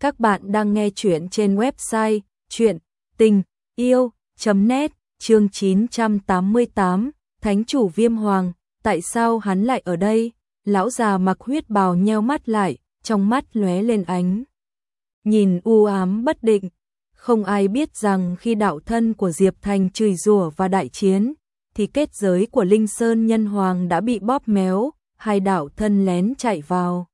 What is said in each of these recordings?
Các bạn đang nghe chuyện trên website chuyện tình yêu.net chương 988 Thánh chủ viêm hoàng, tại sao hắn lại ở đây? Lão già mặc huyết bào nheo mắt lại, trong mắt lóe lên ánh. Nhìn u ám bất định, không ai biết rằng khi đạo thân của Diệp Thành chửi rủa và đại chiến, thì kết giới của Linh Sơn Nhân Hoàng đã bị bóp méo, hai đạo thân lén chạy vào.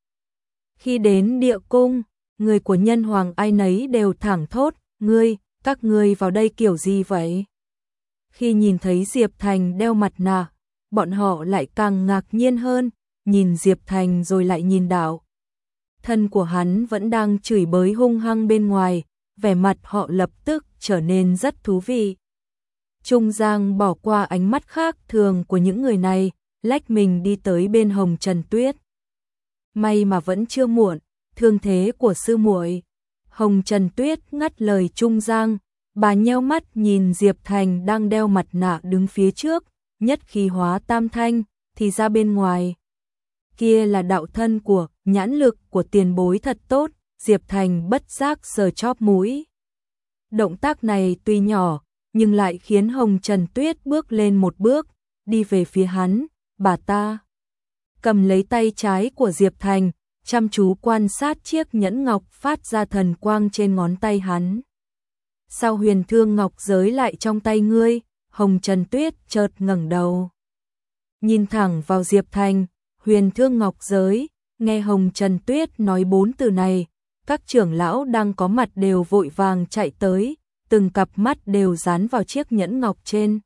Khi đến địa cung, người của nhân hoàng ai nấy đều thẳng thốt, ngươi, các ngươi vào đây kiểu gì vậy? Khi nhìn thấy Diệp Thành đeo mặt nạ, bọn họ lại càng ngạc nhiên hơn, nhìn Diệp Thành rồi lại nhìn đạo. Thân của hắn vẫn đang chửi bới hung hăng bên ngoài, vẻ mặt họ lập tức trở nên rất thú vị. Trung Giang bỏ qua ánh mắt khác thường của những người này, lách mình đi tới bên Hồng Trần Tuyết. May mà vẫn chưa muộn, thương thế của sư muội. Hồng Trần Tuyết ngắt lời Trung Giang, bà nheo mắt nhìn Diệp Thành đang đeo mặt nạ đứng phía trước, nhất khi hóa tam thanh, thì ra bên ngoài. Kia là đạo thân của, nhãn lực của tiền bối thật tốt, Diệp Thành bất giác sờ chóp mũi. Động tác này tuy nhỏ, nhưng lại khiến Hồng Trần Tuyết bước lên một bước, đi về phía hắn, bà ta. Cầm lấy tay trái của Diệp Thành, chăm chú quan sát chiếc nhẫn ngọc phát ra thần quang trên ngón tay hắn. Sao huyền thương ngọc giới lại trong tay ngươi, Hồng Trần Tuyết chợt ngẩng đầu. Nhìn thẳng vào Diệp Thành, huyền thương ngọc giới, nghe Hồng Trần Tuyết nói bốn từ này, các trưởng lão đang có mặt đều vội vàng chạy tới, từng cặp mắt đều dán vào chiếc nhẫn ngọc trên.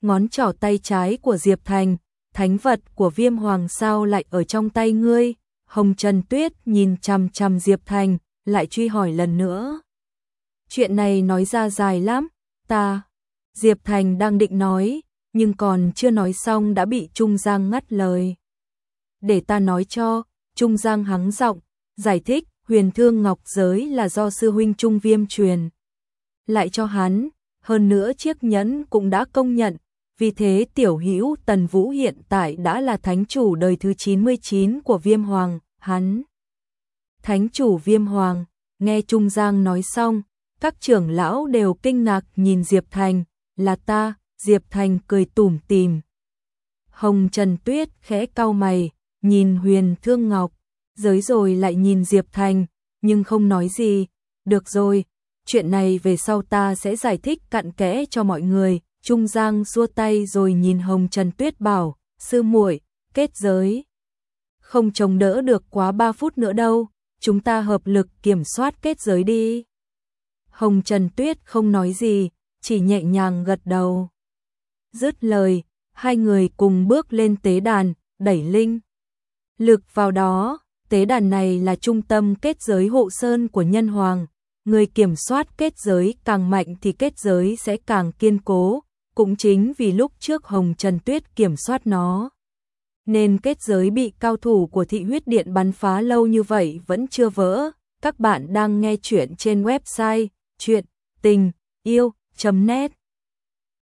Ngón trỏ tay trái của Diệp Thành, thánh vật của viêm hoàng sao lại ở trong tay ngươi, Hồng Trần Tuyết nhìn chằm chằm Diệp Thành, lại truy hỏi lần nữa. Chuyện này nói ra dài lắm, ta. Diệp Thành đang định nói, nhưng còn chưa nói xong đã bị Trung Giang ngắt lời. Để ta nói cho, Trung Giang hắng giọng, giải thích, huyền thương ngọc giới là do sư huynh Trung Viêm truyền. Lại cho hắn, hơn nữa chiếc nhẫn cũng đã công nhận, vì thế tiểu hữu Tần Vũ hiện tại đã là thánh chủ đời thứ 99 của Viêm Hoàng, hắn. Thánh chủ Viêm Hoàng, nghe Trung Giang nói xong, các trưởng lão đều kinh ngạc nhìn Diệp Thành, là ta, Diệp Thành cười tủm tìm. Hồng Trần Tuyết khẽ cau mày, nhìn Huyền Thương Ngọc, giới rồi lại nhìn Diệp Thành, nhưng không nói gì, được rồi, chuyện này về sau ta sẽ giải thích cặn kẽ cho mọi người. Trung Giang xua tay rồi nhìn Hồng Trần Tuyết bảo, sư muội, kết giới. Không chống đỡ được quá 3 phút nữa đâu, chúng ta hợp lực kiểm soát kết giới đi. Hồng Trần Tuyết không nói gì, chỉ nhẹ nhàng gật đầu. Dứt lời, hai người cùng bước lên tế đàn, đẩy linh. Lực vào đó, tế đàn này là trung tâm kết giới hộ sơn của nhân hoàng. Người kiểm soát kết giới càng mạnh thì kết giới sẽ càng kiên cố, cũng chính vì lúc trước Hồng Trần Tuyết kiểm soát nó. Nên kết giới bị cao thủ của thị huyết điện bắn phá lâu như vậy vẫn chưa vỡ. Các bạn đang nghe chuyện trên website chuyện tình yêu.net